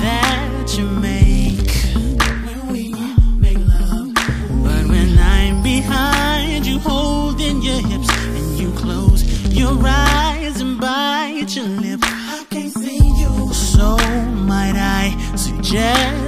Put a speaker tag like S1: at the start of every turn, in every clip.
S1: that you
S2: make when we make love. But when I'm behind you,
S1: holding your hips, and
S2: you close your
S1: eyes and bite your
S2: lip, I can't
S1: see you.
S2: So might I suggest?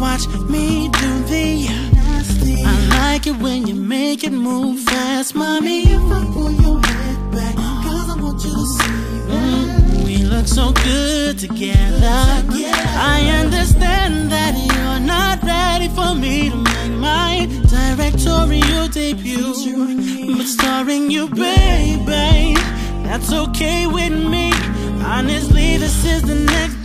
S2: Watch me
S1: do the nasty. I like it when you make it move fast, mommy.
S2: If I pull your head back, cause I want you to see that.
S1: We look so good together. I understand that you're not ready for me to make my directorial debut. But starring you, baby, that's okay with me. Honestly, this is the next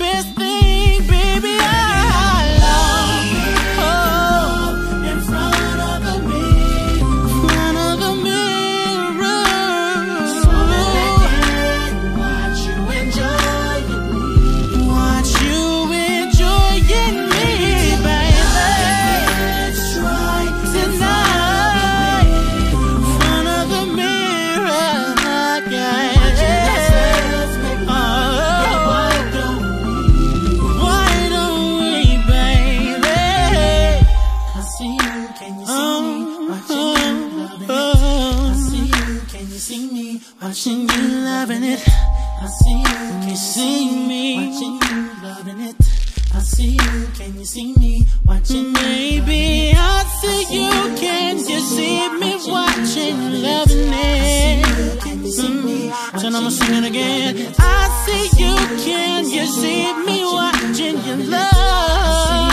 S2: watching you loving it. I see you, can you see me?
S1: Watching you, loving it.
S2: I see you, can you
S1: see me?
S2: Watching.
S1: Maybe I see you, can you see me watching you loving it?
S2: Can you see me?
S1: So now I'm singing again. I see you, can you see me watching you love it?